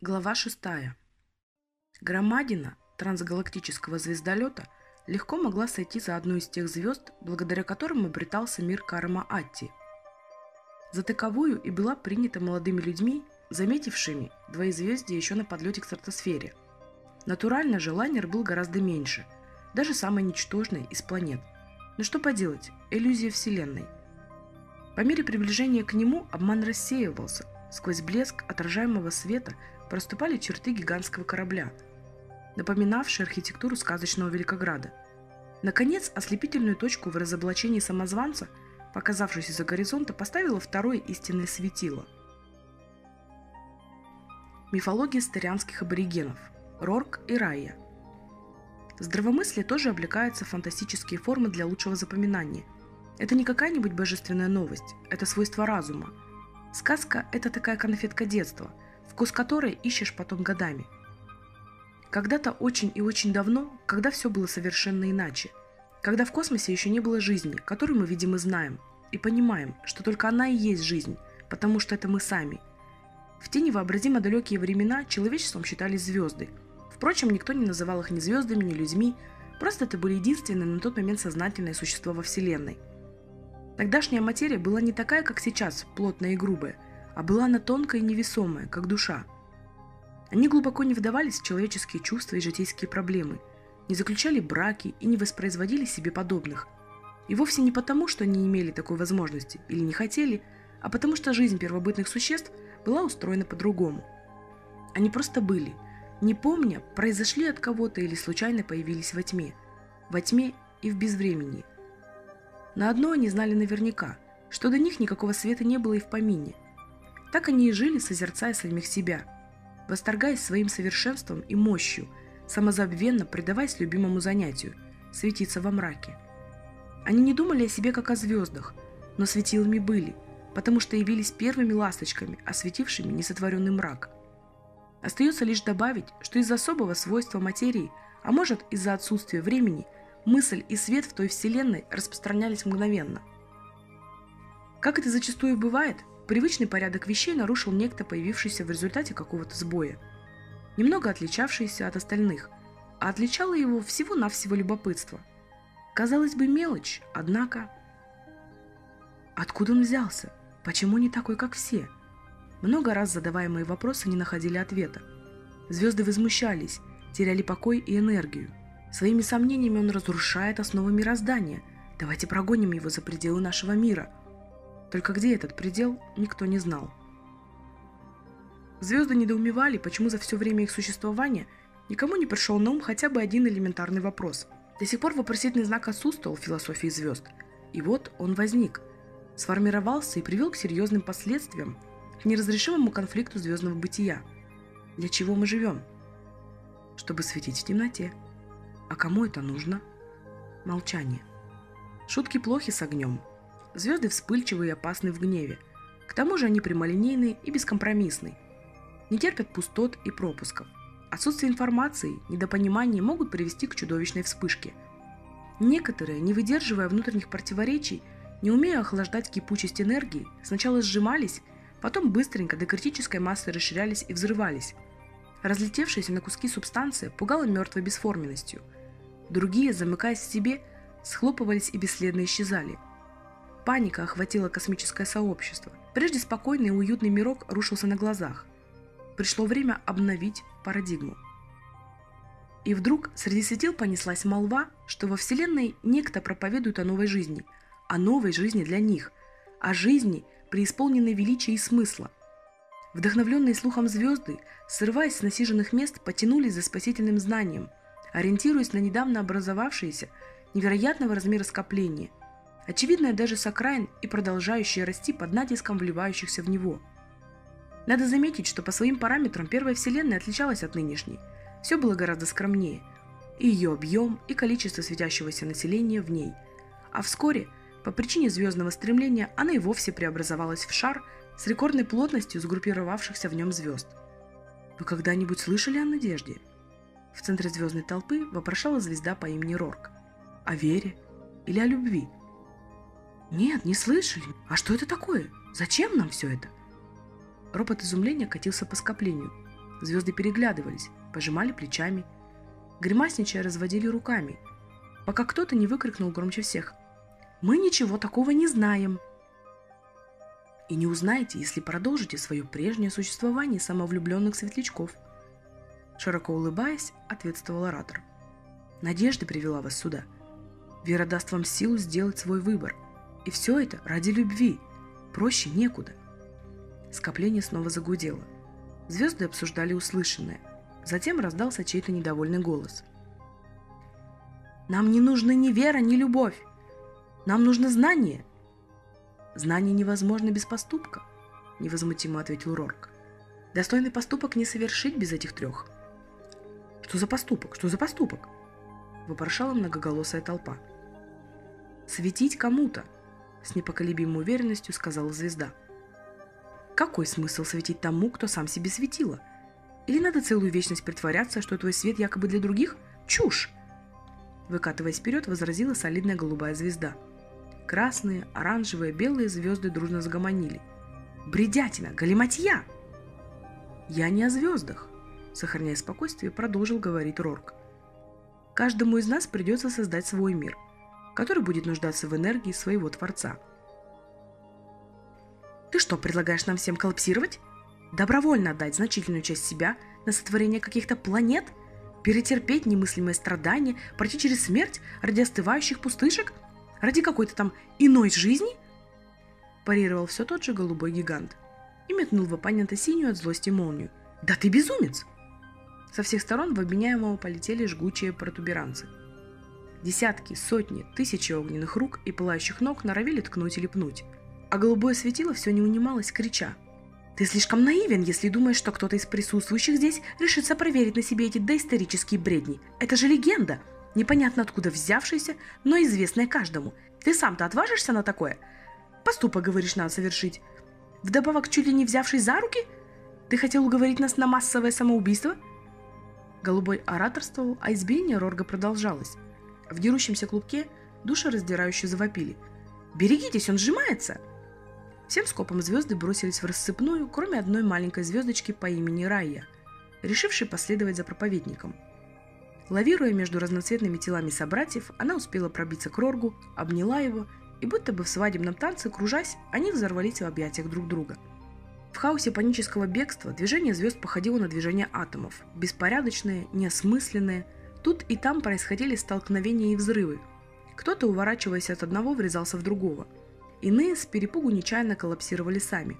Глава 6. Громадина трансгалактического звездолета легко могла сойти за одну из тех звезд, благодаря которым обретался мир Карма Атти. За таковую и была принята молодыми людьми, заметившими двоезвездие еще на подлете к стратосфере. Натурально же лайнер был гораздо меньше, даже самый ничтожный из планет. Но что поделать, иллюзия Вселенной. По мере приближения к нему обман рассеивался, сквозь блеск отражаемого света – проступали черты гигантского корабля, напоминавшие архитектуру сказочного Великограда. Наконец, ослепительную точку в разоблачении самозванца, показавшуюся за горизонта, поставило второе истинное светило. Мифология старианских аборигенов – Рорк и Райя. Здравомыслие тоже облекается в фантастические формы для лучшего запоминания. Это не какая-нибудь божественная новость, это свойство разума. Сказка – это такая конфетка детства – вкус которой ищешь потом годами. Когда-то очень и очень давно, когда все было совершенно иначе, когда в космосе еще не было жизни, которую мы видим и знаем, и понимаем, что только она и есть жизнь, потому что это мы сами. В те невообразимо далекие времена человечеством считались звезды. Впрочем, никто не называл их ни звездами, ни людьми, просто это были единственные на тот момент сознательные существа во Вселенной. Тогдашняя материя была не такая, как сейчас, плотная и грубая – а была она тонкая и невесомая, как душа. Они глубоко не вдавались в человеческие чувства и житейские проблемы, не заключали браки и не воспроизводили себе подобных. И вовсе не потому, что они имели такой возможности или не хотели, а потому что жизнь первобытных существ была устроена по-другому. Они просто были, не помня, произошли от кого-то или случайно появились во тьме. Во тьме и в безвременье. На одно они знали наверняка, что до них никакого света не было и в помине – так они и жили, созерцая самих себя, восторгаясь своим совершенством и мощью, самозабвенно предаваясь любимому занятию – светиться во мраке. Они не думали о себе как о звездах, но светилами были, потому что явились первыми ласточками, осветившими несотворенный мрак. Остается лишь добавить, что из-за особого свойства материи, а может из-за отсутствия времени, мысль и свет в той вселенной распространялись мгновенно. Как это зачастую бывает, Привычный порядок вещей нарушил некто, появившийся в результате какого-то сбоя. Немного отличавшийся от остальных, а отличало его всего-навсего любопытство. Казалось бы, мелочь, однако... Откуда он взялся? Почему не такой, как все? Много раз задаваемые вопросы не находили ответа. Звезды возмущались, теряли покой и энергию. Своими сомнениями он разрушает основы мироздания. Давайте прогоним его за пределы нашего мира – только где этот предел, никто не знал. Звезды недоумевали, почему за все время их существования никому не пришел на ум хотя бы один элементарный вопрос. До сих пор вопросительный знак отсутствовал в философии звезд. И вот он возник, сформировался и привел к серьезным последствиям, к неразрешимому конфликту звездного бытия. Для чего мы живем? Чтобы светить в темноте. А кому это нужно? Молчание. Шутки плохи с огнем, Звезды вспыльчивые и опасны в гневе. К тому же они прямолинейны и бескомпромиссны. Не терпят пустот и пропусков. Отсутствие информации, недопонимание могут привести к чудовищной вспышке. Некоторые, не выдерживая внутренних противоречий, не умея охлаждать кипучесть энергии, сначала сжимались, потом быстренько до критической массы расширялись и взрывались. Разлетевшаяся на куски субстанция пугала мертвой бесформенностью. Другие, замыкаясь в себе, схлопывались и бесследно исчезали – Паника охватила космическое сообщество. Прежде спокойный и уютный мирок рушился на глазах. Пришло время обновить парадигму. И вдруг среди светил понеслась молва, что во Вселенной некто проповедует о новой жизни, о новой жизни для них, о жизни, преисполненной величия и смысла. Вдохновленные слухом звезды, срываясь с насиженных мест, потянулись за спасительным знанием, ориентируясь на недавно образовавшееся невероятного размера скопления, очевидное даже с окраин и продолжающее расти под натиском вливающихся в него. Надо заметить, что по своим параметрам первая Вселенная отличалась от нынешней. Все было гораздо скромнее. И ее объем, и количество светящегося населения в ней. А вскоре, по причине звездного стремления, она и вовсе преобразовалась в шар с рекордной плотностью сгруппировавшихся в нем звезд. Вы когда-нибудь слышали о надежде? В центре звездной толпы вопрошала звезда по имени Рорк. О вере или о любви – «Нет, не слышали. А что это такое? Зачем нам все это?» Робот изумления катился по скоплению. Звезды переглядывались, пожимали плечами. Гримасничая разводили руками, пока кто-то не выкрикнул громче всех. «Мы ничего такого не знаем!» И не узнаете, если продолжите свое прежнее существование самовлюбленных светлячков. Широко улыбаясь, ответствовал оратор. Надежда привела вас сюда. Вера даст вам силу сделать свой выбор. И все это ради любви. Проще некуда. Скопление снова загудело. Звезды обсуждали услышанное. Затем раздался чей-то недовольный голос. «Нам не нужны ни вера, ни любовь. Нам нужно знание. Знание невозможно без поступка, невозмутимо ответил Рорк. Достойный поступок не совершить без этих трех. Что за поступок? Что за поступок? Вопрошала многоголосая толпа. Светить кому-то, с непоколебимой уверенностью сказала звезда. Какой смысл светить тому, кто сам себе светила? Или надо целую вечность притворяться, что твой свет якобы для других? Чушь! Выкатываясь вперед, возразила солидная голубая звезда – Красные, оранжевые, белые звезды дружно загомонили. «Бредятина! Галиматья!» «Я не о звездах», — сохраняя спокойствие, продолжил говорить Рорк. «Каждому из нас придется создать свой мир, который будет нуждаться в энергии своего Творца». «Ты что, предлагаешь нам всем коллапсировать? Добровольно отдать значительную часть себя на сотворение каких-то планет? Перетерпеть немыслимые страдания, пройти через смерть ради остывающих пустышек — Ради какой-то там иной жизни? Парировал все тот же голубой гигант и метнул в оппонента синюю от злости молнию. «Да ты безумец!» Со всех сторон в обвиняемого полетели жгучие протуберанцы. Десятки, сотни, тысячи огненных рук и пылающих ног норовили ткнуть или пнуть. А голубое светило все не унималось, крича. «Ты слишком наивен, если думаешь, что кто-то из присутствующих здесь решится проверить на себе эти доисторические бредни. Это же легенда! непонятно откуда взявшийся, но известное каждому. Ты сам-то отважишься на такое? Поступок, говоришь, надо совершить. Вдобавок, чуть ли не взявший за руки? Ты хотел уговорить нас на массовое самоубийство? Голубой ораторствовал, а избиение Рорга продолжалось. В дерущемся клубке души раздирающие завопили. «Берегитесь, он сжимается!» Всем скопом звезды бросились в рассыпную, кроме одной маленькой звездочки по имени Райя, решившей последовать за проповедником – Лавируя между разноцветными телами собратьев, она успела пробиться к Роргу, обняла его, и будто бы в свадебном танце, кружась, они взорвались в объятиях друг друга. В хаосе панического бегства движение звезд походило на движение атомов, беспорядочные, неосмысленные. Тут и там происходили столкновения и взрывы. Кто-то, уворачиваясь от одного, врезался в другого. Иные с перепугу нечаянно коллапсировали сами.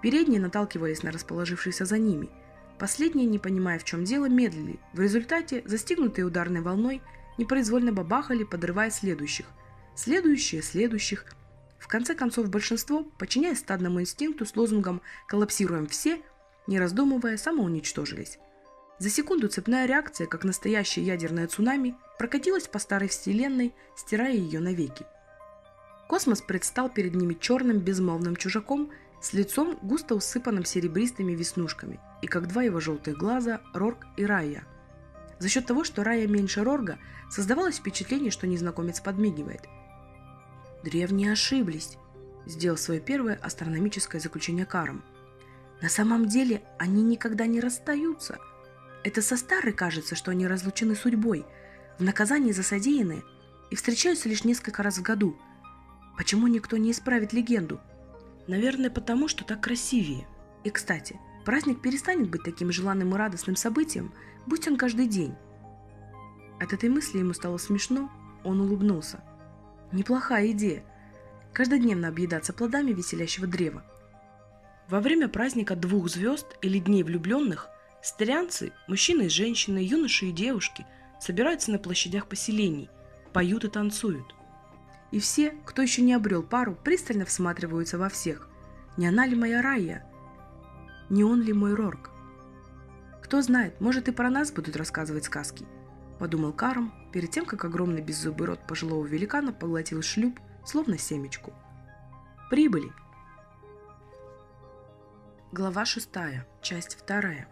Передние наталкивались на расположившихся за ними – Последние, не понимая в чем дело, медлили. В результате, застигнутые ударной волной, непроизвольно бабахали, подрывая следующих. Следующие, следующих. В конце концов, большинство, подчиняясь стадному инстинкту с лозунгом «коллапсируем все», не раздумывая, самоуничтожились. За секунду цепная реакция, как настоящее ядерное цунами, прокатилась по старой вселенной, стирая ее навеки. Космос предстал перед ними черным безмолвным чужаком с лицом, густо усыпанным серебристыми веснушками – и как два его желтых глаза Рорк и Рая. За счет того, что Рая меньше Рорга, создавалось впечатление, что незнакомец подмигивает. Древние ошиблись, сделал свое первое астрономическое заключение Каром. На самом деле они никогда не расстаются. Это со старой кажется, что они разлучены судьбой, в наказании за содеянное, и встречаются лишь несколько раз в году. Почему никто не исправит легенду? Наверное, потому что так красивее. И, кстати, Праздник перестанет быть таким желанным и радостным событием, будь он каждый день. От этой мысли ему стало смешно, он улыбнулся. Неплохая идея. Каждодневно объедаться плодами веселящего древа. Во время праздника двух звезд или дней влюбленных старянцы, мужчины и женщины, юноши и девушки собираются на площадях поселений, поют и танцуют. И все, кто еще не обрел пару, пристально всматриваются во всех. Не она ли моя Райя? Не он ли мой Рорк? Кто знает, может и про нас будут рассказывать сказки, подумал Карм перед тем, как огромный беззубый рот пожилого великана поглотил шлюп, словно семечку. Прибыли. Глава шестая, часть вторая.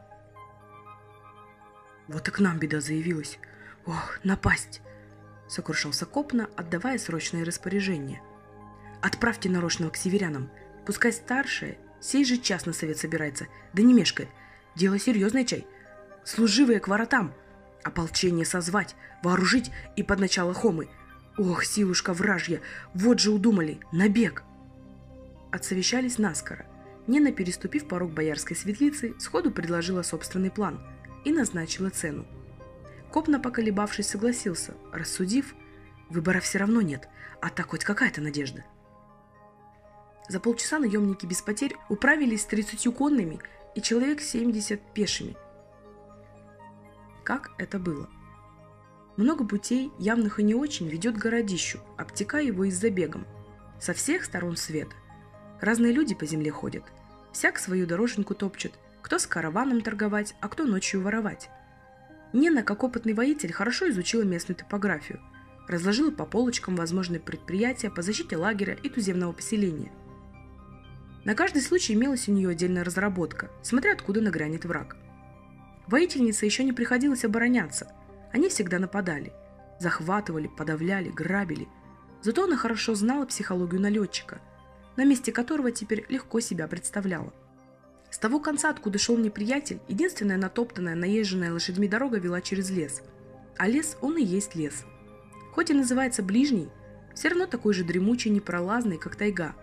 Вот и к нам беда заявилась. Ох, напасть! Сокрушался Копна, отдавая срочные распоряжения. Отправьте нарочного к северянам. Пускай старшие Сей же час на совет собирается, да не мешкает. Дело серьезное, чай. Служивые к воротам. Ополчение созвать, вооружить и под начало хомы. Ох, силушка вражья, вот же удумали, набег. Отсовещались наскоро. Нина, переступив порог боярской светлицы, сходу предложила собственный план и назначила цену. Копна, поколебавшись, согласился, рассудив, выбора все равно нет, а так хоть какая-то надежда. За полчаса наемники без потерь управились с 30 конными и человек 70 пешими. Как это было? Много путей, явных и не очень, ведет к городищу, обтекая его из забегом. Со всех сторон света. Разные люди по земле ходят. Всяк свою дороженьку топчет. Кто с караваном торговать, а кто ночью воровать. Нина, как опытный воитель, хорошо изучила местную топографию. Разложила по полочкам возможные предприятия по защите лагеря и туземного поселения – на каждый случай имелась у нее отдельная разработка, смотря откуда нагрянет враг. Воительнице еще не приходилось обороняться. Они всегда нападали. Захватывали, подавляли, грабили. Зато она хорошо знала психологию налетчика, на месте которого теперь легко себя представляла. Того конца, откуда шел неприятель, единственная натоптанная, наезженная лошадьми дорога вела через лес. А лес, он и есть лес. Хоть и называется ближний, все равно такой же дремучий, непролазный, как тайга –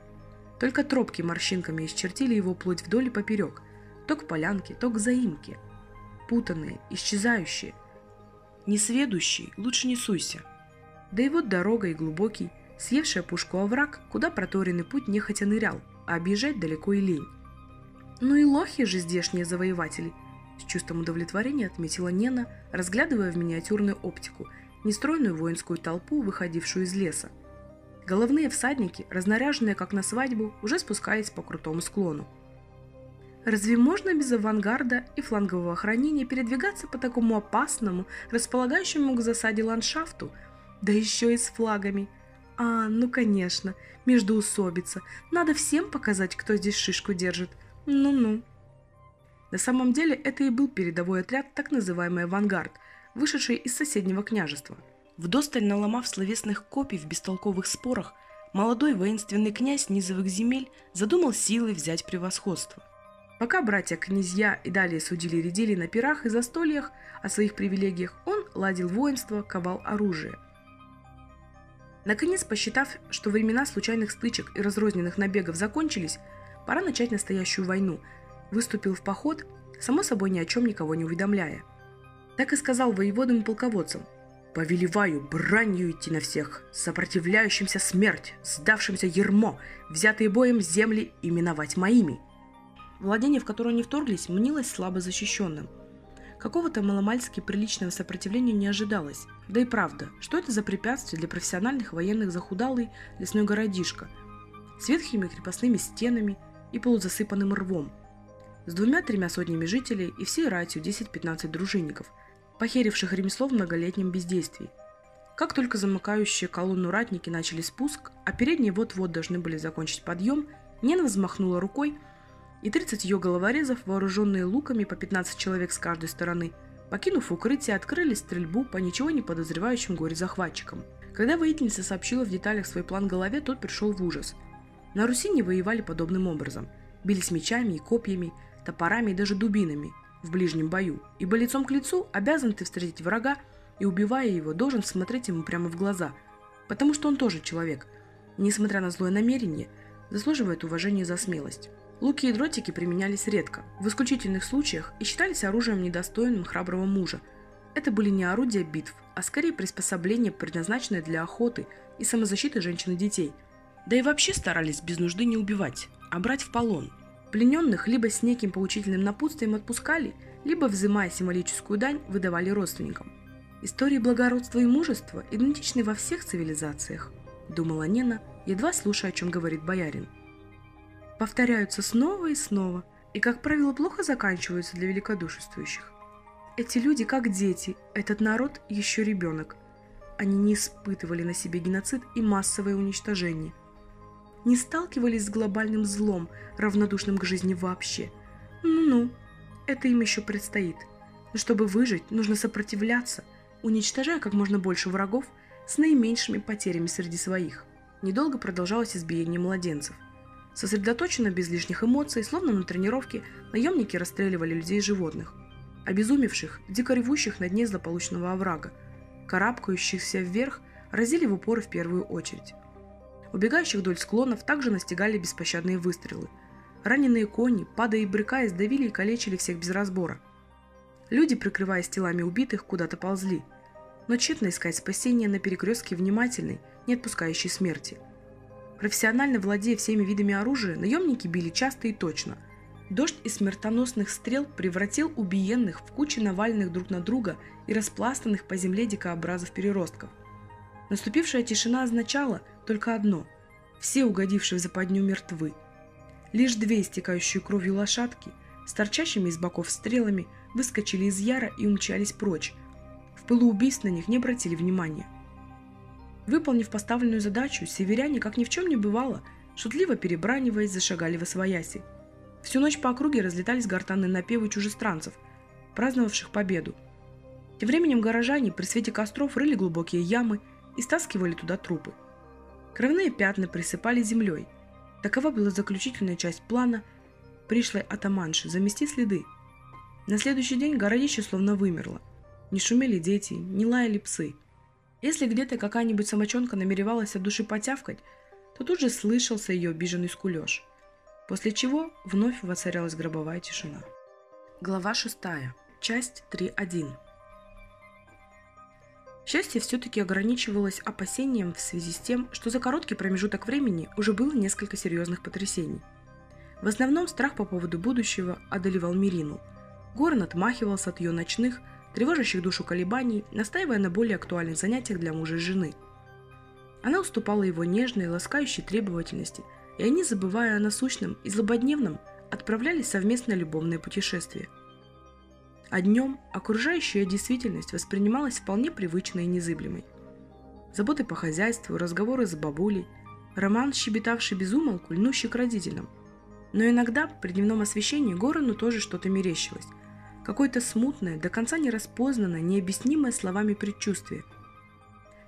только тропки морщинками исчертили его плоть вдоль и поперек, то к полянке, то к заимке. Путанные, исчезающие. Несведущий, лучше не суйся. Да и вот дорога и глубокий, съевшая пушку овраг, куда проторенный путь нехотя нырял, а объезжать далеко и лень. Ну и лохи же здешние завоеватели, с чувством удовлетворения отметила Нена, разглядывая в миниатюрную оптику нестройную воинскую толпу, выходившую из леса. Головные всадники, разнаряженные как на свадьбу, уже спускались по крутому склону. Разве можно без авангарда и флангового охранения передвигаться по такому опасному, располагающему к засаде ландшафту, да еще и с флагами? А, ну конечно, междоусобица. Надо всем показать, кто здесь шишку держит. Ну-ну. На самом деле это и был передовой отряд, так называемый авангард, вышедший из соседнего княжества – Вдосталь наломав словесных копий в бестолковых спорах, молодой воинственный князь низовых земель задумал силой взять превосходство. Пока братья-князья и далее судили-редили на пирах и застольях о своих привилегиях, он ладил воинство, ковал оружие. Наконец, посчитав, что времена случайных стычек и разрозненных набегов закончились, пора начать настоящую войну, выступил в поход, само собой ни о чем никого не уведомляя. Так и сказал воеводам и полководцам – Повелеваю бранью идти на всех, сопротивляющимся смерть, сдавшимся ермо, взятые боем земли именовать моими. Владение, в которое они вторглись, мнилось слабо защищенным. Какого-то маломальски приличного сопротивления не ожидалось. Да и правда, что это за препятствие для профессиональных военных захудалый лесной городишко с ветхими крепостными стенами и полузасыпанным рвом, с двумя-тремя сотнями жителей и всей ратью 10-15 дружинников – похеривших ремесло в многолетнем бездействии. Как только замыкающие колонну ратники начали спуск, а передние вот-вот должны были закончить подъем, Нена взмахнула рукой, и 30 ее головорезов, вооруженные луками по 15 человек с каждой стороны, покинув укрытие, открыли стрельбу по ничего не подозревающим горе-захватчикам. Когда воительница сообщила в деталях свой план голове, тот пришел в ужас. На Руси не воевали подобным образом. Бились мечами и копьями, топорами и даже дубинами – в ближнем бою, ибо лицом к лицу обязан ты встретить врага и, убивая его, должен смотреть ему прямо в глаза, потому что он тоже человек, и, несмотря на злое намерение, заслуживает уважения за смелость. Луки и дротики применялись редко, в исключительных случаях и считались оружием недостойным храброго мужа. Это были не орудия битв, а скорее приспособления, предназначенные для охоты и самозащиты женщин и детей. Да и вообще старались без нужды не убивать, а брать в полон, Плененных либо с неким поучительным напутствием отпускали, либо, взимая символическую дань, выдавали родственникам. Истории благородства и мужества идентичны во всех цивилизациях, думала Нена, едва слушая, о чем говорит боярин. Повторяются снова и снова, и, как правило, плохо заканчиваются для великодушествующих. Эти люди как дети, этот народ еще ребенок. Они не испытывали на себе геноцид и массовое уничтожение – не сталкивались с глобальным злом, равнодушным к жизни вообще. Ну-ну, это им еще предстоит. Но чтобы выжить, нужно сопротивляться, уничтожая как можно больше врагов с наименьшими потерями среди своих. Недолго продолжалось избиение младенцев. Сосредоточенно, без лишних эмоций, словно на тренировке, наемники расстреливали людей и животных. Обезумевших, дико ревущих на дне злополучного оврага, карабкающихся вверх, разили в упор в первую очередь. Убегающих вдоль склонов также настигали беспощадные выстрелы. Раненые кони, падая и брыкаясь, давили и калечили всех без разбора. Люди, прикрываясь телами убитых, куда-то ползли. Но тщетно искать спасения на перекрестке внимательной, не отпускающей смерти – Профессионально владея всеми видами оружия, наемники били часто и точно. Дождь из смертоносных стрел превратил убиенных в кучи наваленных друг на друга и распластанных по земле дикообразов переростков. Наступившая тишина означала только одно – все угодившие в западню мертвы. Лишь две истекающие кровью лошадки с торчащими из боков стрелами выскочили из яра и умчались прочь. В пылу убийств на них не обратили внимания – Выполнив поставленную задачу, северяне, как ни в чем не бывало, шутливо перебраниваясь, зашагали в освояси. Всю ночь по округе разлетались гортанные напевы чужестранцев, праздновавших победу. Тем временем горожане при свете костров рыли глубокие ямы и стаскивали туда трупы. Кровные пятна присыпали землей. Такова была заключительная часть плана пришлой атаманши – замести следы. На следующий день городище словно вымерло. Не шумели дети, не лаяли псы – если где-то какая-нибудь самочонка намеревалась от души потявкать, то тут же слышался ее обиженный скулеж. После чего вновь воцарялась гробовая тишина. Глава 6. Часть 3.1. Счастье все-таки ограничивалось опасением в связи с тем, что за короткий промежуток времени уже было несколько серьезных потрясений. В основном страх по поводу будущего одолевал Мирину. Горн отмахивался от ее ночных, тревожащих душу колебаний, настаивая на более актуальных занятиях для мужа и жены. Она уступала его нежной, ласкающей требовательности, и они, забывая о насущном и злободневном, отправлялись в совместное любовное путешествие. А днем окружающая действительность воспринималась вполне привычной и незыблемой. Заботы по хозяйству, разговоры с бабулей, роман, щебетавший безумолку, льнущий к родителям. Но иногда при дневном освещении Горану тоже что-то мерещилось, Какое-то смутное, до конца нераспознанное, необъяснимое словами предчувствие.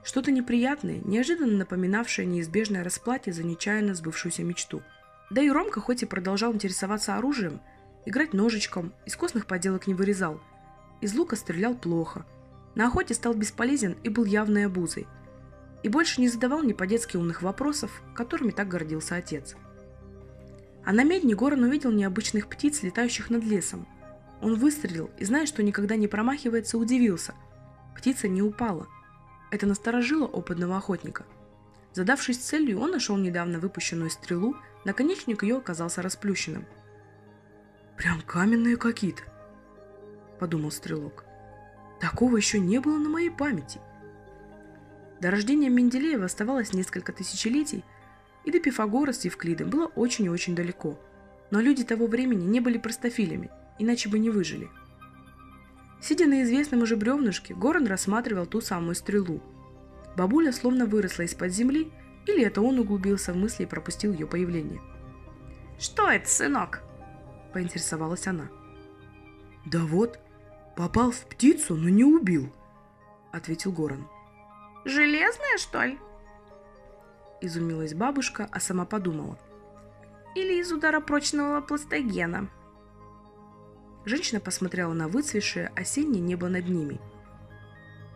Что-то неприятное, неожиданно напоминавшее неизбежное расплате за нечаянно сбывшуюся мечту. Да и Ромка хоть и продолжал интересоваться оружием, играть ножичком, из костных поделок не вырезал. Из лука стрелял плохо. На охоте стал бесполезен и был явной обузой. И больше не задавал ни по-детски умных вопросов, которыми так гордился отец. А на медне Горан увидел необычных птиц, летающих над лесом – он выстрелил и, зная, что никогда не промахивается, удивился. Птица не упала. Это насторожило опытного охотника. Задавшись целью, он нашел недавно выпущенную стрелу, наконечник ее оказался расплющенным. «Прям каменные какие-то», — подумал стрелок. «Такого еще не было на моей памяти». До рождения Менделеева оставалось несколько тысячелетий, и до Пифагора с Евклидом было очень и очень далеко. Но люди того времени не были простофилями – иначе бы не выжили. Сидя на известном уже бревнышке, Горан рассматривал ту самую стрелу. Бабуля словно выросла из-под земли, или это он углубился в мысли и пропустил ее появление. «Что это, сынок?» – поинтересовалась она. «Да вот, попал в птицу, но не убил», – ответил Горан. «Железная, что ли?» Изумилась бабушка, а сама подумала. «Или из удара прочного пластогена?» Женщина посмотрела на выцвешее осеннее небо над ними.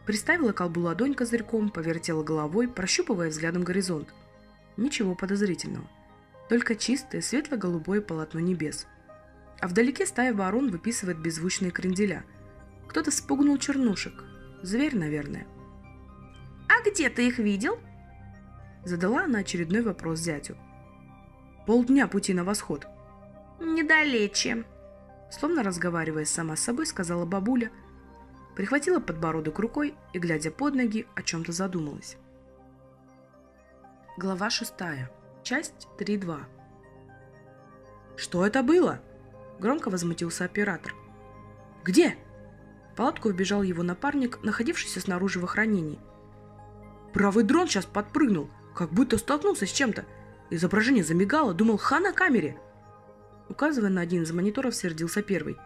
Приставила колбу ладонь козырьком, повертела головой, прощупывая взглядом горизонт. Ничего подозрительного. Только чистое, светло-голубое полотно небес. А вдалеке стая ворон выписывает беззвучные кренделя. Кто-то спугнул чернушек. Зверь, наверное. «А где ты их видел?» Задала она очередной вопрос зятю. «Полдня пути на восход». «Недалече», Словно разговаривая сама с собой, сказала бабуля, прихватила подбородок рукой и, глядя под ноги, о чем-то задумалась. Глава 6. Часть 3.2. «Что это было?» – громко возмутился оператор. «Где?» В палатку вбежал его напарник, находившийся снаружи в охранении. «Правый дрон сейчас подпрыгнул, как будто столкнулся с чем-то. Изображение замигало, думал, ха на камере!» Указывая на один из мониторов, сердился первый.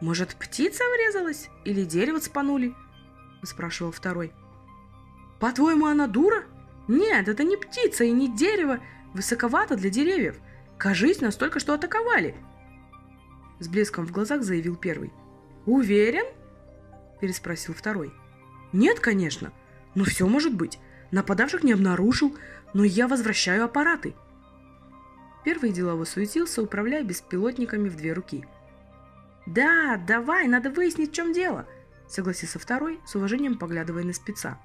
«Может, птица врезалась? Или дерево спанули?» – спрашивал второй. «По-твоему, она дура? Нет, это не птица и не дерево. Высоковато для деревьев. Кажись, нас только что атаковали!» С блеском в глазах заявил первый. «Уверен?» Переспросил второй. «Нет, конечно. Но все может быть. Нападавших не обнаружил, но я возвращаю аппараты». Первый делово суетился, управляя беспилотниками в две руки. «Да, давай, надо выяснить, в чем дело», — согласился второй, с уважением поглядывая на спеца.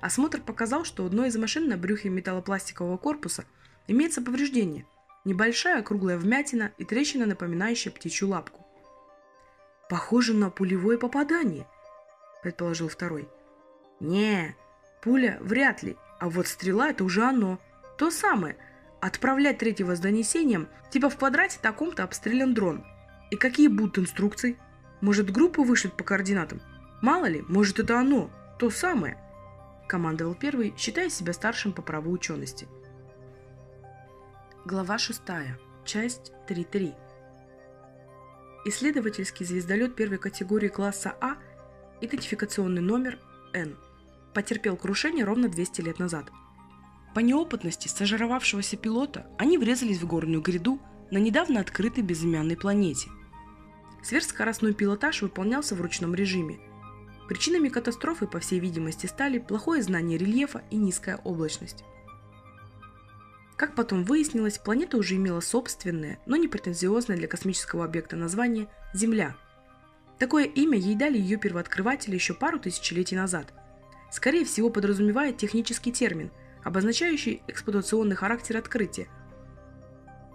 Осмотр показал, что у одной из машин на брюхе металлопластикового корпуса имеется повреждение. Небольшая круглая вмятина и трещина, напоминающая птичью лапку. «Похоже на пулевое попадание», — предположил второй. «Не, пуля вряд ли, а вот стрела — это уже оно. То самое. Отправлять третьего с донесением, типа в квадрате таком-то обстрелян дрон. И какие будут инструкции? Может, группу вышлют по координатам? Мало ли, может, это оно, то самое», — командовал первый, считая себя старшим по праву учености. Глава 6. Часть 3.3. Исследовательский звездолет первой категории класса А, идентификационный номер N, потерпел крушение ровно 200 лет назад. По неопытности стажировавшегося пилота они врезались в горную гряду на недавно открытой безымянной планете. Сверхскоростной пилотаж выполнялся в ручном режиме. Причинами катастрофы, по всей видимости, стали плохое знание рельефа и низкая облачность. Как потом выяснилось, планета уже имела собственное, но не претензиозное для космического объекта название «Земля». Такое имя ей дали ее первооткрыватели еще пару тысячелетий назад. Скорее всего, подразумевает технический термин, обозначающий эксплуатационный характер открытия.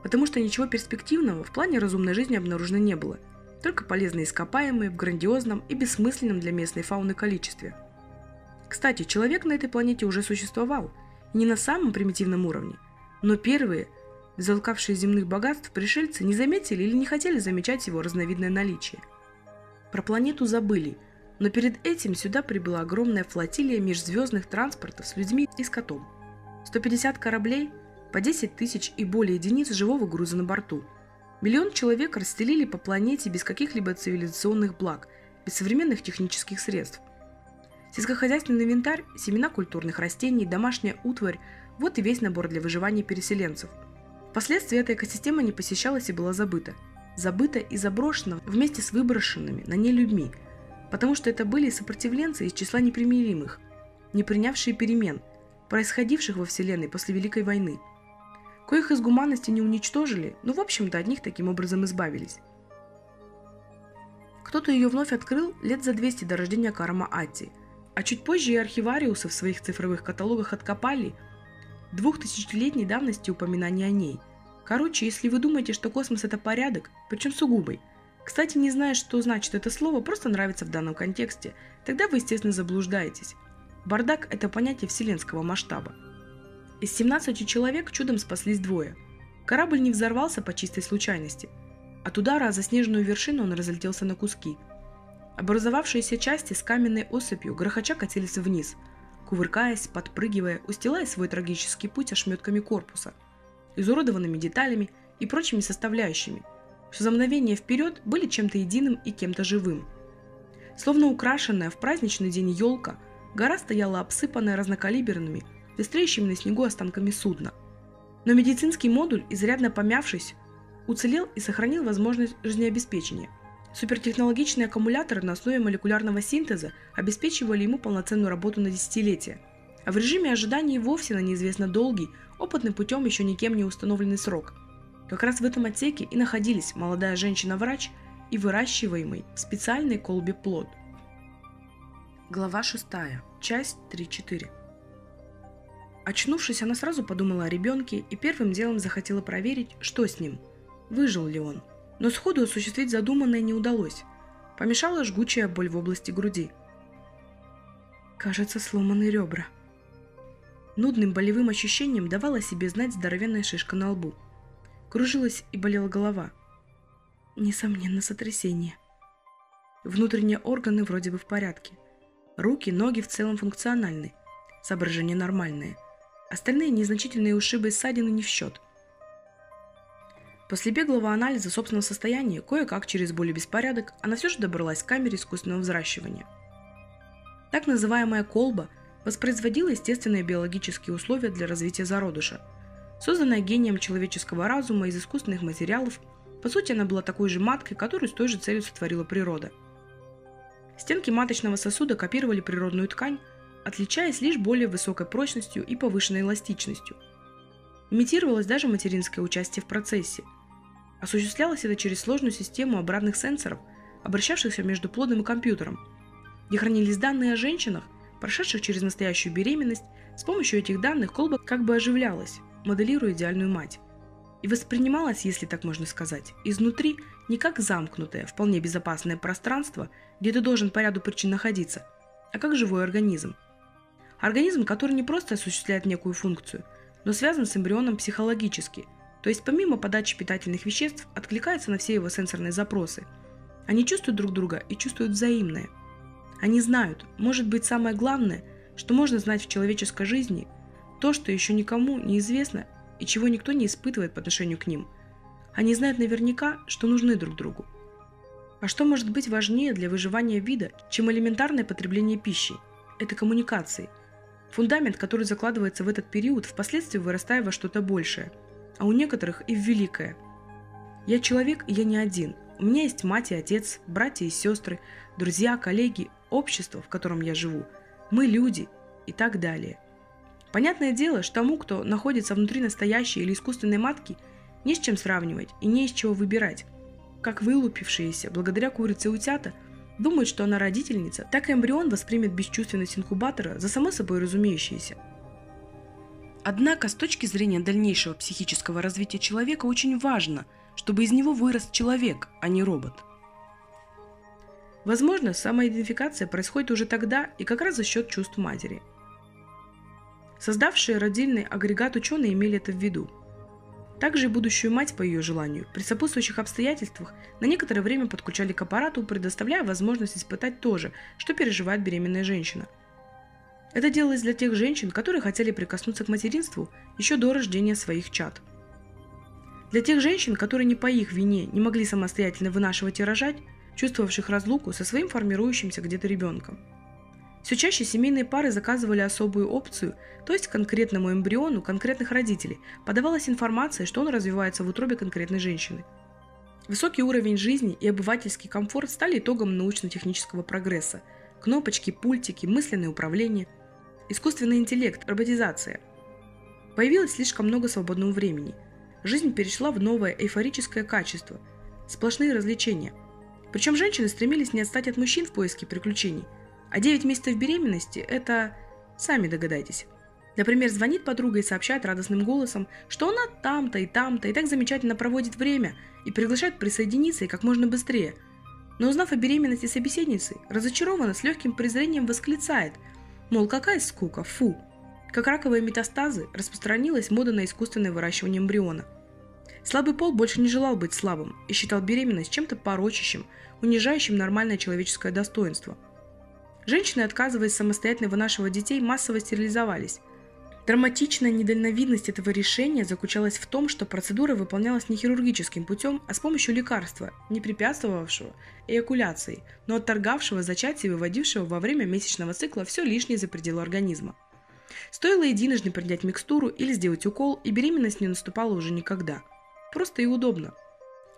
Потому что ничего перспективного в плане разумной жизни обнаружено не было, только полезные ископаемые в грандиозном и бессмысленном для местной фауны количестве. Кстати, человек на этой планете уже существовал, и не на самом примитивном уровне – но первые, залкавшие земных богатств, пришельцы не заметили или не хотели замечать его разновидное наличие. Про планету забыли, но перед этим сюда прибыла огромная флотилия межзвездных транспортов с людьми и скотом. 150 кораблей, по 10 тысяч и более единиц живого груза на борту. Миллион человек расстелили по планете без каких-либо цивилизационных благ, без современных технических средств. Сельскохозяйственный инвентарь, семена культурных растений, домашняя утварь, вот и весь набор для выживания переселенцев. Впоследствии эта экосистема не посещалась и была забыта. Забыта и заброшена вместе с выброшенными на ней людьми, потому что это были сопротивленцы из числа непримиримых, не принявшие перемен, происходивших во Вселенной после Великой войны. Коих из гуманности не уничтожили, но в общем-то от них таким образом избавились. Кто-то ее вновь открыл лет за 200 до рождения Карма Атти, а чуть позже и архивариусы в своих цифровых каталогах откопали – двухтысячелетней давности упоминания о ней. Короче, если вы думаете, что космос это порядок, причем сугубый, кстати, не зная, что значит это слово, просто нравится в данном контексте, тогда вы, естественно, заблуждаетесь. Бардак – это понятие вселенского масштаба. Из 17 человек чудом спаслись двое. Корабль не взорвался по чистой случайности. От удара о заснеженную вершину он разлетелся на куски. Образовавшиеся части с каменной осыпью грохоча катились вниз – кувыркаясь, подпрыгивая, устилая свой трагический путь ошметками корпуса, изуродованными деталями и прочими составляющими, что за мгновение вперед были чем-то единым и кем-то живым. Словно украшенная в праздничный день елка, гора стояла обсыпанная разнокалиберными, пестреющими на снегу останками судна. Но медицинский модуль, изрядно помявшись, уцелел и сохранил возможность жизнеобеспечения – Супертехнологичные аккумуляторы на основе молекулярного синтеза обеспечивали ему полноценную работу на десятилетия. А в режиме ожидания вовсе на неизвестно долгий, опытным путем еще никем не установленный срок. Как раз в этом отсеке и находились молодая женщина-врач и выращиваемый в специальной колбе плод. Глава 6. Часть 3.4. Очнувшись, она сразу подумала о ребенке и первым делом захотела проверить, что с ним, выжил ли он но сходу осуществить задуманное не удалось. Помешала жгучая боль в области груди. Кажется, сломаны ребра. Нудным болевым ощущением давала себе знать здоровенная шишка на лбу. Кружилась и болела голова. Несомненно, сотрясение. Внутренние органы вроде бы в порядке. Руки, ноги в целом функциональны. Соображения нормальные. Остальные незначительные ушибы и ссадины не в счет – После беглого анализа собственного состояния, кое-как через боль и беспорядок, она все же добралась к камере искусственного взращивания. Так называемая колба воспроизводила естественные биологические условия для развития зародыша. Созданная гением человеческого разума из искусственных материалов, по сути она была такой же маткой, которую с той же целью сотворила природа. Стенки маточного сосуда копировали природную ткань, отличаясь лишь более высокой прочностью и повышенной эластичностью. Имитировалось даже материнское участие в процессе. Осуществлялось это через сложную систему обратных сенсоров, обращавшихся между плодом и компьютером, где хранились данные о женщинах, прошедших через настоящую беременность, с помощью этих данных колба как бы оживлялась, моделируя идеальную мать. И воспринималась, если так можно сказать, изнутри не как замкнутое, вполне безопасное пространство, где ты должен по ряду причин находиться, а как живой организм. Организм, который не просто осуществляет некую функцию, но связан с эмбрионом психологически, то есть помимо подачи питательных веществ откликается на все его сенсорные запросы. Они чувствуют друг друга и чувствуют взаимное. Они знают, может быть самое главное, что можно знать в человеческой жизни, то, что еще никому не известно и чего никто не испытывает по отношению к ним. Они знают наверняка, что нужны друг другу. А что может быть важнее для выживания вида, чем элементарное потребление пищи? Это коммуникации. Фундамент, который закладывается в этот период, впоследствии вырастая во что-то большее, а у некоторых и в великое. Я человек, и я не один. У меня есть мать и отец, братья и сестры, друзья, коллеги, общество, в котором я живу. Мы люди и так далее. Понятное дело, что тому, кто находится внутри настоящей или искусственной матки, не с чем сравнивать и не из чего выбирать как вылупившиеся благодаря курице утята думают, что она родительница, так и эмбрион воспримет бесчувственность инкубатора за само собой разумеющееся. Однако с точки зрения дальнейшего психического развития человека очень важно, чтобы из него вырос человек, а не робот. Возможно, самоидентификация происходит уже тогда и как раз за счет чувств матери. Создавшие родильный агрегат ученые имели это в виду – также будущую мать, по ее желанию, при сопутствующих обстоятельствах на некоторое время подключали к аппарату, предоставляя возможность испытать то же, что переживает беременная женщина. Это делалось для тех женщин, которые хотели прикоснуться к материнству еще до рождения своих чад. Для тех женщин, которые не по их вине не могли самостоятельно вынашивать и рожать, чувствовавших разлуку со своим формирующимся где-то ребенком – все чаще семейные пары заказывали особую опцию, то есть конкретному эмбриону конкретных родителей подавалась информация, что он развивается в утробе конкретной женщины. Высокий уровень жизни и обывательский комфорт стали итогом научно-технического прогресса. Кнопочки, пультики, мысленное управление, искусственный интеллект, роботизация. Появилось слишком много свободного времени. Жизнь перешла в новое эйфорическое качество. Сплошные развлечения. Причем женщины стремились не отстать от мужчин в поиске приключений – а 9 месяцев беременности – это… Сами догадайтесь. Например, звонит подруга и сообщает радостным голосом, что она там-то и там-то и так замечательно проводит время и приглашает присоединиться и как можно быстрее. Но узнав о беременности собеседницы, разочарованно с легким презрением восклицает, мол, какая скука, фу. Как раковые метастазы распространилась мода на искусственное выращивание эмбриона. Слабый пол больше не желал быть слабым и считал беременность чем-то порочащим, унижающим нормальное человеческое достоинство – Женщины, отказываясь самостоятельно вынашивать детей, массово стерилизовались. Драматичная недальновидность этого решения заключалась в том, что процедура выполнялась не хирургическим путем, а с помощью лекарства, не препятствовавшего эякуляции, но отторгавшего зачатие и выводившего во время месячного цикла все лишнее за пределы организма. Стоило единожды принять микстуру или сделать укол, и беременность не наступала уже никогда. Просто и удобно.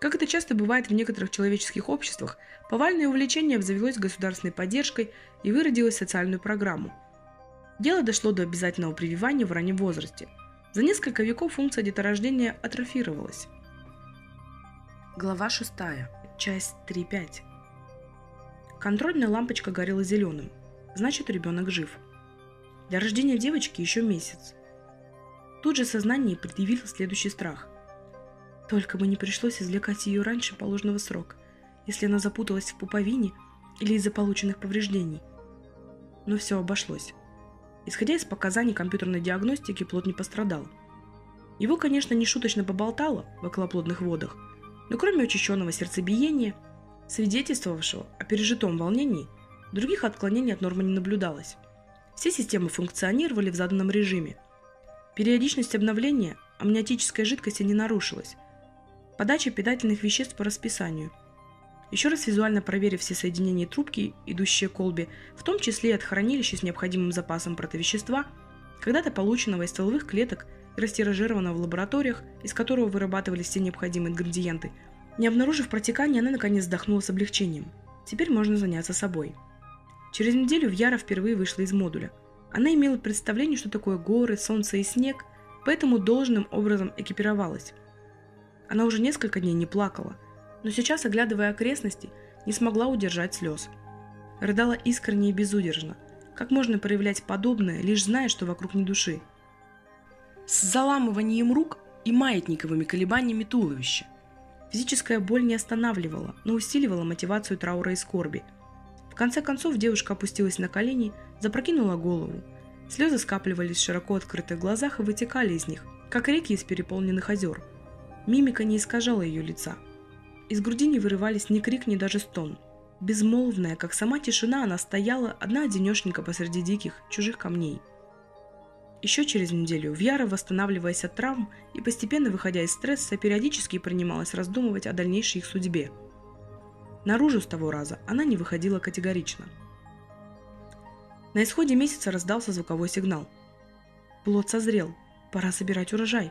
Как это часто бывает в некоторых человеческих обществах, повальное увлечение обзавелось государственной поддержкой и выродилось в социальную программу. Дело дошло до обязательного прививания в раннем возрасте. За несколько веков функция деторождения атрофировалась. Глава 6. Часть 3.5. Контрольная лампочка горела зеленым. Значит, ребенок жив. Для рождения девочки еще месяц. Тут же сознание предъявило следующий страх. Только бы не пришлось извлекать ее раньше положенного срока, если она запуталась в пуповине или из-за полученных повреждений. Но все обошлось. Исходя из показаний компьютерной диагностики, плод не пострадал. Его, конечно, не шуточно поболтало в околоплодных водах, но кроме учащенного сердцебиения, свидетельствовавшего о пережитом волнении, других отклонений от нормы не наблюдалось. Все системы функционировали в заданном режиме. Периодичность обновления амниотической жидкости не нарушилась, Подача питательных веществ по расписанию. Еще раз визуально проверив все соединения трубки, идущие к колбе, в том числе и от хранилища с необходимым запасом протовещества, когда-то полученного из стволовых клеток растиражированного в лабораториях, из которого вырабатывались все необходимые ингредиенты. Не обнаружив протекания, она наконец вздохнула с облегчением. Теперь можно заняться собой. Через неделю Вьяра впервые вышла из модуля. Она имела представление, что такое горы, солнце и снег, поэтому должным образом экипировалась. Она уже несколько дней не плакала, но сейчас, оглядывая окрестности, не смогла удержать слез. Рыдала искренне и безудержно. Как можно проявлять подобное, лишь зная, что вокруг не души? С заламыванием рук и маятниковыми колебаниями туловища. Физическая боль не останавливала, но усиливала мотивацию траура и скорби. В конце концов девушка опустилась на колени, запрокинула голову. Слезы скапливались в широко открытых глазах и вытекали из них, как реки из переполненных озер. Мимика не искажала ее лица. Из груди не вырывались ни крик, ни даже стон. Безмолвная, как сама тишина, она стояла одна одинешенька посреди диких, чужих камней. Еще через неделю Вьяра, восстанавливаясь от травм и постепенно выходя из стресса, периодически принималась раздумывать о дальнейшей их судьбе. Наружу с того раза она не выходила категорично. На исходе месяца раздался звуковой сигнал. Плод созрел, пора собирать урожай.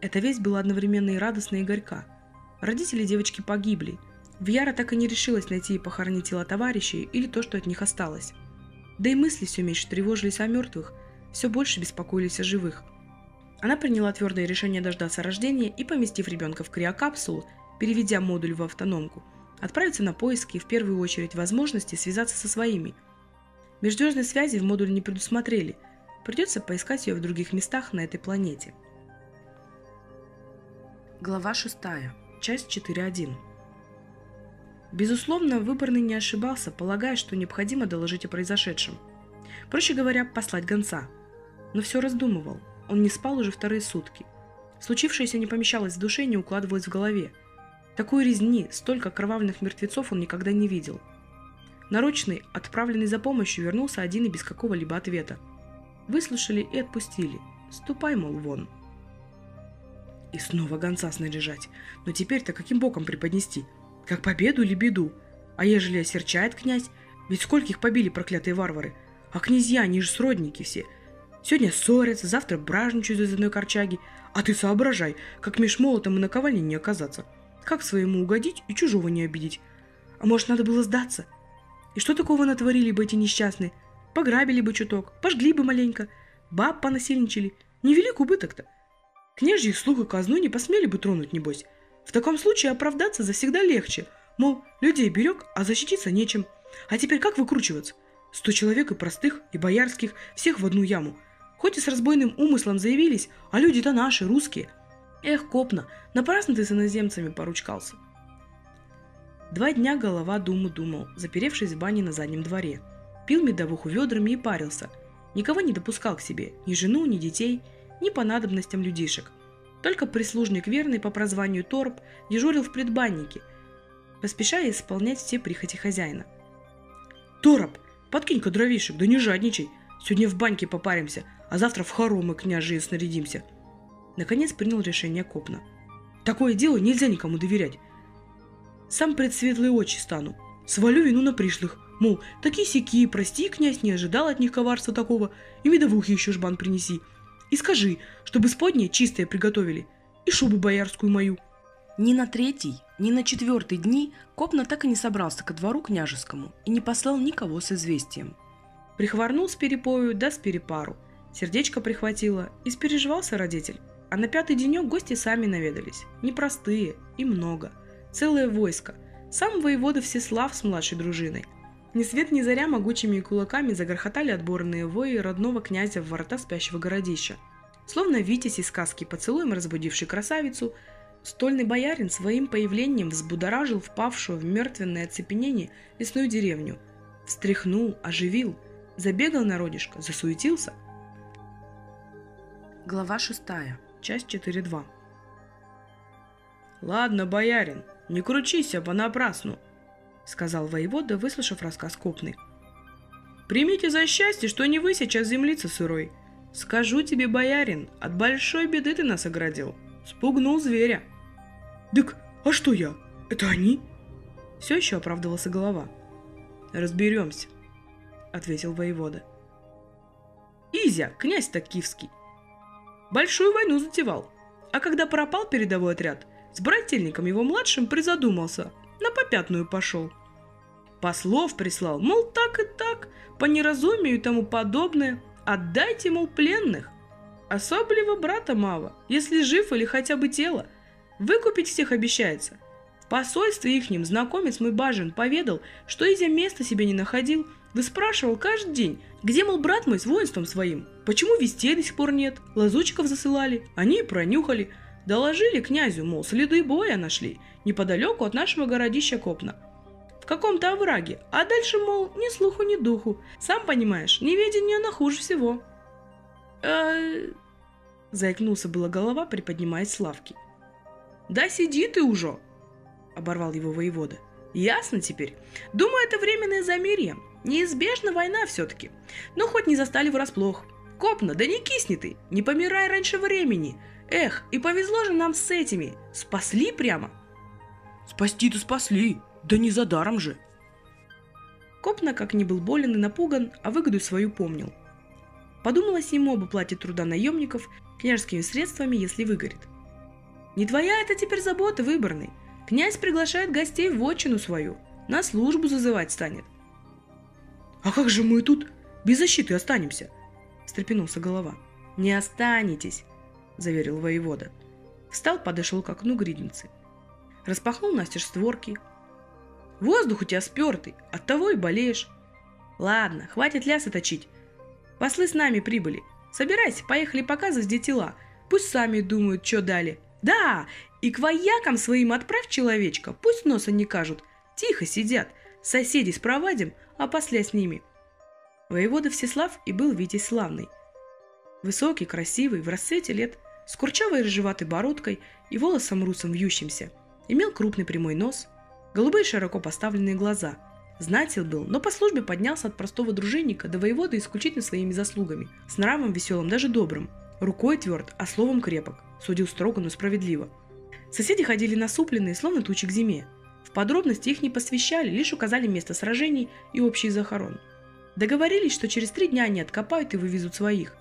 Эта весть была одновременно и радостна, и горька. Родители девочки погибли. Вьяра так и не решилась найти и похоронить тело товарищей или то, что от них осталось. Да и мысли все меньше тревожились о мертвых – все больше беспокоились о живых. Она приняла твердое решение дождаться рождения и, поместив ребенка в криокапсулу, переведя модуль в автономку, отправиться на поиски и в первую очередь возможности связаться со своими. Межзвездной связи в модуле не предусмотрели, придется поискать ее в других местах на этой планете. Глава 6. Часть 4.1. Безусловно, выборный не ошибался, полагая, что необходимо доложить о произошедшем. Проще говоря, послать гонца – но все раздумывал. Он не спал уже вторые сутки. Случившееся не помещалось в душе и не укладывалось в голове. Такой резни, столько кровавленных мертвецов он никогда не видел. Нарочный, отправленный за помощью, вернулся один и без какого-либо ответа. Выслушали и отпустили. Ступай, мол, вон. И снова гонца снаряжать. Но теперь-то каким боком преподнести? Как победу или беду? А ежели осерчает князь? Ведь скольких побили проклятые варвары? А князья, они же сродники все – Сегодня ссорятся, завтра бражничают из одной корчаги. А ты соображай, как меж молотом и наковальней не оказаться. Как своему угодить и чужого не обидеть. А может, надо было сдаться? И что такого натворили бы эти несчастные? Пограбили бы чуток, пожгли бы маленько, баб понасильничали. Невелик убыток-то. Княжьих слуг и казну не посмели бы тронуть, небось. В таком случае оправдаться завсегда легче. Мол, людей берег, а защититься нечем. А теперь как выкручиваться? Сто человек и простых, и боярских, всех в одну яму – Хоть и с разбойным умыслом заявились, а люди-то наши, русские. Эх, Копна, напрасно ты с иноземцами поручкался. Два дня голова думу думал, заперевшись в бане на заднем дворе. Пил медовуху ведрами и парился. Никого не допускал к себе, ни жену, ни детей, ни по надобностям людишек. Только прислужник верный по прозванию Торп дежурил в предбаннике, поспешая исполнять все прихоти хозяина. «Тороп, подкинь-ка дровишек, да не жадничай. Сегодня в баньке попаримся, а завтра в хоромы княжие снарядимся. Наконец принял решение Копна. Такое дело нельзя никому доверять. Сам пред светлые очи стану. Свалю вину на пришлых. Мол, такие сяки, прости, князь, не ожидал от них коварства такого, и медовухи еще жбан принеси. И скажи, чтобы споднее чистое приготовили, и шубу боярскую мою. Ни на третий, ни на четвертый дни Копна так и не собрался ко двору княжескому и не послал никого с известием. Прихворнул с перепою да с перепару – Сердечко прихватило, испереживался родитель. А на пятый денек гости сами наведались. Непростые и много. Целое войско. Сам воевода Всеслав с младшей дружиной. Ни свет ни заря могучими кулаками загрохотали отборные вои родного князя в ворота спящего городища. Словно Витязь из сказки поцелуем разбудивший красавицу, стольный боярин своим появлением взбудоражил впавшую в мертвенное оцепенение лесную деревню. Встряхнул, оживил, забегал народишко, засуетился – Глава 6. Часть 4.2. «Ладно, боярин, не кручися понапрасну», — сказал воевода, выслушав рассказ Копны. «Примите за счастье, что не вы сейчас землица сырой. Скажу тебе, боярин, от большой беды ты нас оградил. Спугнул зверя». «Дык, а что я? Это они?» Все еще оправдывался голова. «Разберемся», — ответил воевода. «Изя, князь Такивский, Большую войну затевал. А когда пропал передовой отряд, с брательником его младшим призадумался, на попятную пошел. Послов прислал, мол, так и так, по неразумию и тому подобное, отдайте, мол, пленных. Особливо брата Мава, если жив или хотя бы тело. Выкупить всех обещается. В посольстве ихним знакомец мой Бажин поведал, что Изя места себе не находил, выспрашивал каждый день, где, мол, брат мой с воинством своим? Почему вестей до сих пор нет? Лазучиков засылали, они и пронюхали. Доложили князю, мол, следы боя нашли, неподалеку от нашего городища Копна. Каком-то овраге, а дальше, мол, ни слуху, ни духу. Сам понимаешь, неведение она хуже всего. э Заикнулся была голова, приподнимаясь с лавки. «Да сиди ты уже!» — оборвал его воевода. «Ясно теперь. Думаю, это временное замирье. Неизбежна война все-таки. Но хоть не застали врасплох. Копна, да не кисни ты, не помирай раньше времени. Эх, и повезло же нам с этими. Спасли прямо. Спасти-то спасли, да не за даром же. Копна как ни был болен и напуган, а выгоду свою помнил. Подумалось ему об оплате труда наемников княжескими средствами, если выгорит. Не твоя это теперь забота выборной. Князь приглашает гостей в отчину свою, на службу зазывать станет. «А как же мы тут без защиты останемся?» – встрепенулся голова. «Не останетесь», – заверил воевода. Встал, подошел к окну гридницы. Распахнул настежь створки. «Воздух у тебя спертый, оттого и болеешь». «Ладно, хватит лясы точить. Послы с нами прибыли. Собирайся, поехали показывать, где тела. Пусть сами думают, что дали. Да, и к воякам своим отправь человечка, пусть носа не кажут. Тихо сидят. Соседей спровадим, а после с ними. Воевода Всеслав и был Витязь славный. Высокий, красивый, в расцвете лет, с курчавой рыжеватой бородкой и волосом русом вьющимся. Имел крупный прямой нос, голубые широко поставленные глаза. Знател был, но по службе поднялся от простого дружинника до воевода исключительно своими заслугами, с нравом веселым, даже добрым, рукой тверд, а словом крепок, судил строго, но справедливо. Соседи ходили насупленные, словно тучи к зиме, в подробности их не посвящали, лишь указали место сражений и общий захорон. Договорились, что через три дня они откопают и вывезут своих.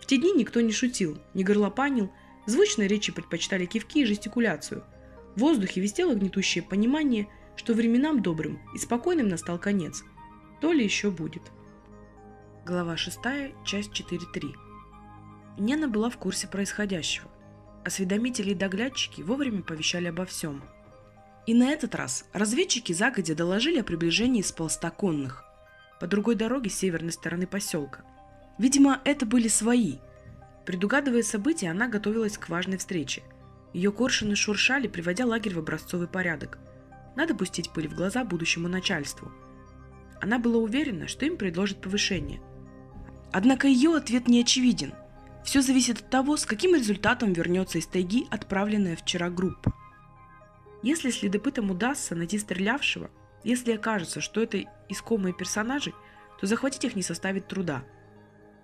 В те дни никто не шутил, не горлопанил, звучной речи предпочитали кивки и жестикуляцию. В воздухе висело гнетущее понимание, что временам добрым и спокойным настал конец. То ли еще будет. Глава 6, часть 4.3 Нена была в курсе происходящего. Осведомители и доглядчики вовремя повещали обо всем – и на этот раз разведчики загодя доложили о приближении с полстаконных по другой дороге с северной стороны поселка. Видимо, это были свои. Предугадывая события, она готовилась к важной встрече. Ее коршины шуршали, приводя лагерь в образцовый порядок. Надо пустить пыль в глаза будущему начальству. Она была уверена, что им предложат повышение. Однако ее ответ не очевиден. Все зависит от того, с каким результатом вернется из тайги отправленная вчера группа. Если следопытам удастся найти стрелявшего, если окажется, что это искомые персонажи, то захватить их не составит труда.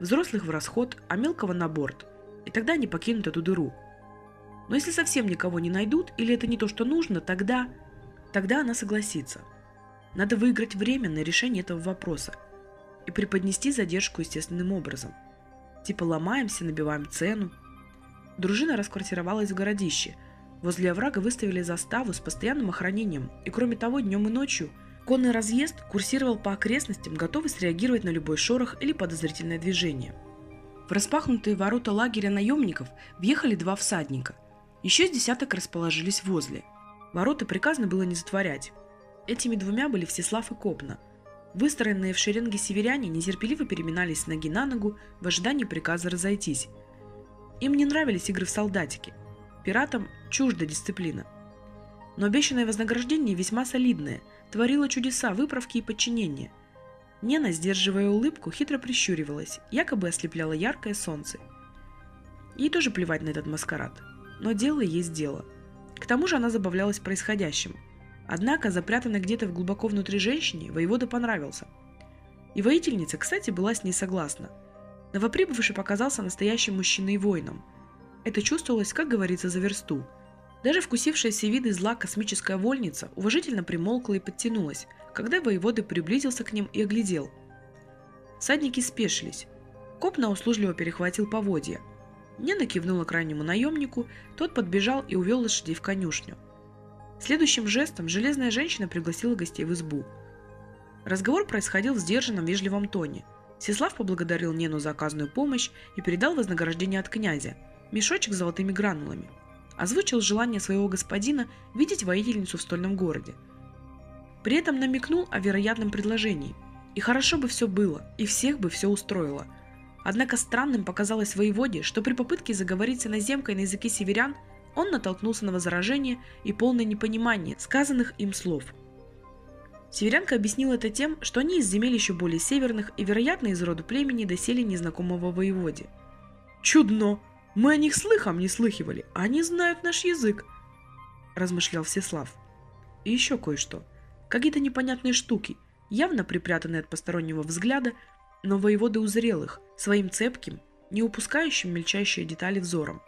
Взрослых в расход, а мелкого на борт, и тогда они покинут эту дыру. Но если совсем никого не найдут, или это не то, что нужно, тогда... Тогда она согласится. Надо выиграть время на решение этого вопроса и преподнести задержку естественным образом. Типа ломаемся, набиваем цену. Дружина расквартировалась в городище – Возле оврага выставили заставу с постоянным охранением, и кроме того, днем и ночью конный разъезд курсировал по окрестностям, готовый среагировать на любой шорох или подозрительное движение. В распахнутые ворота лагеря наемников въехали два всадника. Еще с десяток расположились возле. Ворота приказано было не затворять. Этими двумя были Всеслав и Копна. Выстроенные в шеренге северяне нетерпеливо переминались с ноги на ногу в ожидании приказа разойтись. Им не нравились игры в солдатики – Пиратам чужда дисциплина. Но обещанное вознаграждение весьма солидное, творило чудеса, выправки и подчинения. Нена, сдерживая улыбку, хитро прищуривалась, якобы ослепляло яркое солнце. Ей тоже плевать на этот маскарад, но дело есть дело. К тому же она забавлялась происходящим. Однако, запрятанной где-то глубоко внутри женщине, воевода понравился. И воительница, кстати, была с ней согласна. Новоприбывший показался настоящим мужчиной и воином – это чувствовалось, как говорится, за версту. Даже вкусившая все виды зла космическая вольница уважительно примолкла и подтянулась, когда воевода приблизился к ним и оглядел. Садники спешились. Коп на услужливо перехватил поводья. Нена кивнула крайнему наемнику, тот подбежал и увел лошадей в конюшню. Следующим жестом железная женщина пригласила гостей в избу. Разговор происходил в сдержанном вежливом тоне. Сеслав поблагодарил Нену за оказанную помощь и передал вознаграждение от князя – мешочек с золотыми гранулами. Озвучил желание своего господина видеть воительницу в стольном городе. При этом намекнул о вероятном предложении. И хорошо бы все было, и всех бы все устроило – Однако странным показалось воеводе, что при попытке заговорить с иноземкой на языке северян он натолкнулся на возражение и полное непонимание сказанных им слов. Северянка объяснила это тем, что они из земель еще более северных и, вероятно, из рода племени досели незнакомого воеводе. «Чудно! Мы о них слыхом не слыхивали, они знают наш язык!» – размышлял Всеслав. И еще кое-что. Какие-то непонятные штуки, явно припрятанные от постороннего взгляда, но воевода узрел их своим цепким, не упускающим мельчайшие детали взором.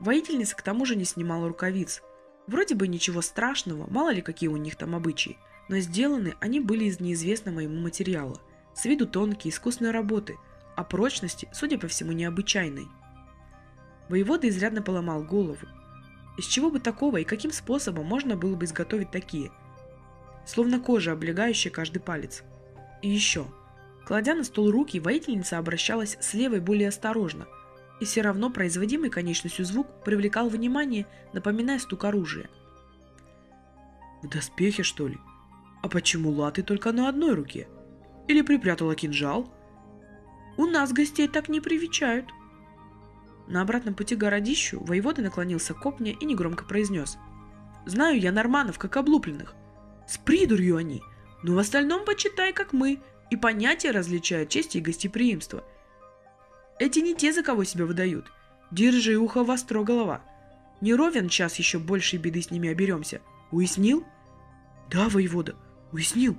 Воительница к тому же не снимала рукавиц. Вроде бы ничего страшного, мало ли какие у них там обычаи, но сделаны они были из неизвестного ему материала. С виду тонкие, искусной работы, а прочности, судя по всему, необычайной. Воевода изрядно поломал голову. Из чего бы такого и каким способом можно было бы изготовить такие? Словно кожа, облегающая каждый палец. И еще – Кладя на стол руки, воительница обращалась с левой более осторожно, и все равно производимый конечностью звук привлекал внимание, напоминая стук оружия. «В доспехе, что ли? А почему латы только на одной руке? Или припрятала кинжал?» «У нас гостей так не привечают». На обратном пути к городищу воевода наклонился к копне и негромко произнес. «Знаю я норманов, как облупленных. С придурью они, но в остальном почитай, как мы, и понятия различают честь и гостеприимство. Эти не те, за кого себя выдают. Держи ухо востро, голова. Не ровен час еще большей беды с ними оберемся. Уяснил? Да, воевода, уяснил.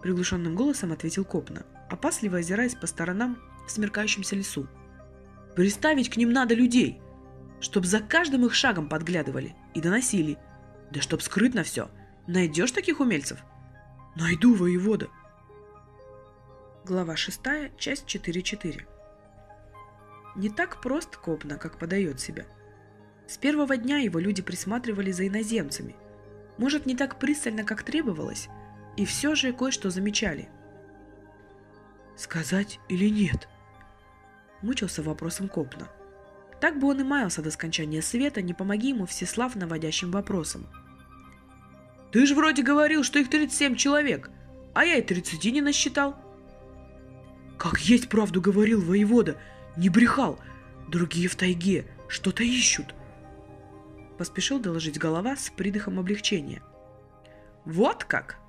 Приглушенным голосом ответил Копна, опасливо озираясь по сторонам в смеркающемся лесу. Приставить к ним надо людей, чтоб за каждым их шагом подглядывали и доносили. Да чтоб скрытно все. Найдешь таких умельцев? Найду, воевода, Глава 6, часть 4.4. Не так прост Копна, как подает себя. С первого дня его люди присматривали за иноземцами. Может, не так пристально, как требовалось, и все же кое-что замечали. «Сказать или нет?» Мучился вопросом Копна. Так бы он и маялся до скончания света, не помоги ему Всеслав наводящим вопросом. «Ты же вроде говорил, что их 37 человек, а я и 30 не насчитал», как есть правду говорил воевода, не брехал. Другие в тайге что-то ищут. Поспешил доложить голова с придыхом облегчения. Вот как!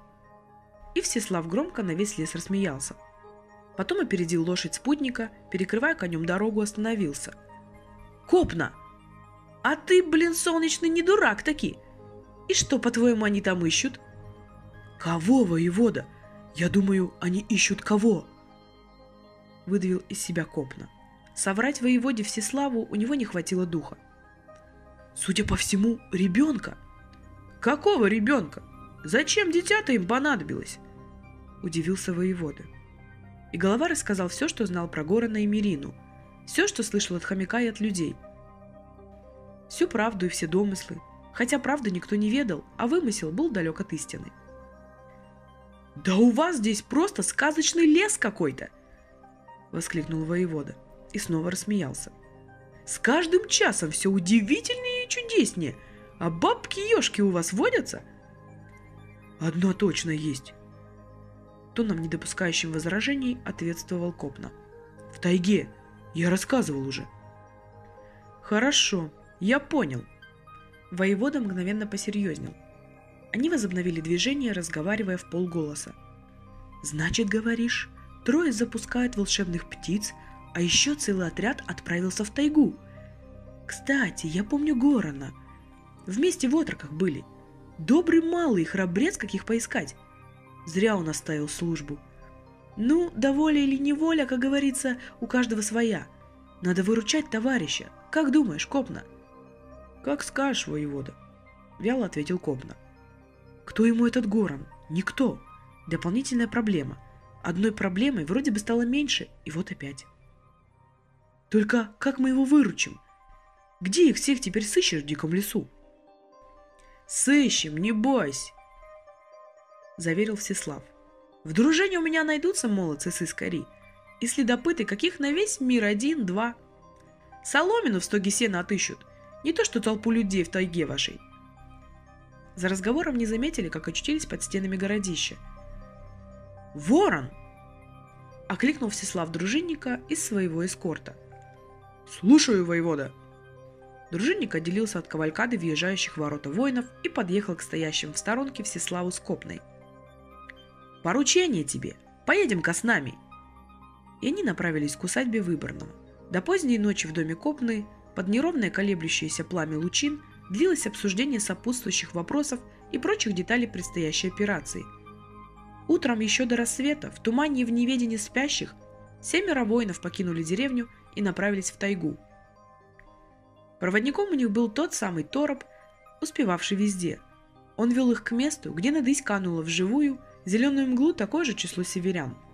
И Всеслав громко на весь лес рассмеялся. Потом опередил лошадь спутника, перекрывая конем дорогу, остановился. «Копна! А ты, блин, солнечный, не дурак таки! И что, по-твоему, они там ищут?» «Кого, воевода? Я думаю, они ищут кого?» – выдавил из себя Копна. Соврать воеводе Всеславу у него не хватило духа. «Судя по всему, ребенка». «Какого ребенка? Зачем дитя-то им понадобилось?» – удивился воевода. И голова рассказал все, что знал про Горана и Мирину, все, что слышал от хомяка и от людей. Всю правду и все домыслы, хотя правды никто не ведал, а вымысел был далек от истины. «Да у вас здесь просто сказочный лес какой-то!» Воскликнул воевода и снова рассмеялся. С каждым часом все удивительнее и чудеснее. А бабки-ешки у вас водятся? Одно точно есть. Тоном, не допускающим возражений, ответствовал Копна. В тайге. Я рассказывал уже. Хорошо, я понял. Воевода мгновенно посерьезнел. Они возобновили движение, разговаривая в полголоса. «Значит, говоришь, Трое запускают волшебных птиц, а еще целый отряд отправился в тайгу. Кстати, я помню Горана. Вместе в отроках были. Добрый малый храбрец, каких поискать. Зря он оставил службу. Ну, да воля или неволя, как говорится, у каждого своя. Надо выручать товарища. Как думаешь, Копна? Как скажешь, воевода, вяло ответил Копна. Кто ему этот Горан? Никто. Дополнительная проблема – Одной проблемой вроде бы стало меньше, и вот опять. Только как мы его выручим? Где их всех теперь сыщешь в диком лесу? Сыщем, не бойся, заверил Всеслав. В дружине у меня найдутся молодцы сыскари и следопыты, каких на весь мир один-два. Соломину в стоге сена отыщут, не то что толпу людей в тайге вашей. За разговором не заметили, как очутились под стенами городища. «Ворон!» — окликнул Всеслав дружинника из своего эскорта. «Слушаю, воевода!» Дружинник отделился от кавалькады въезжающих в ворота воинов и подъехал к стоящим в сторонке Всеславу с Копной. «Поручение тебе! Поедем-ка с нами!» И они направились к усадьбе Выборного. До поздней ночи в доме Копны, под неровное колеблющееся пламя лучин, длилось обсуждение сопутствующих вопросов и прочих деталей предстоящей операции. Утром еще до рассвета, в тумане и в неведении спящих, семеро воинов покинули деревню и направились в тайгу. Проводником у них был тот самый Тороп, успевавший везде. Он вел их к месту, где надысь канула вживую зеленую мглу такое же число северян –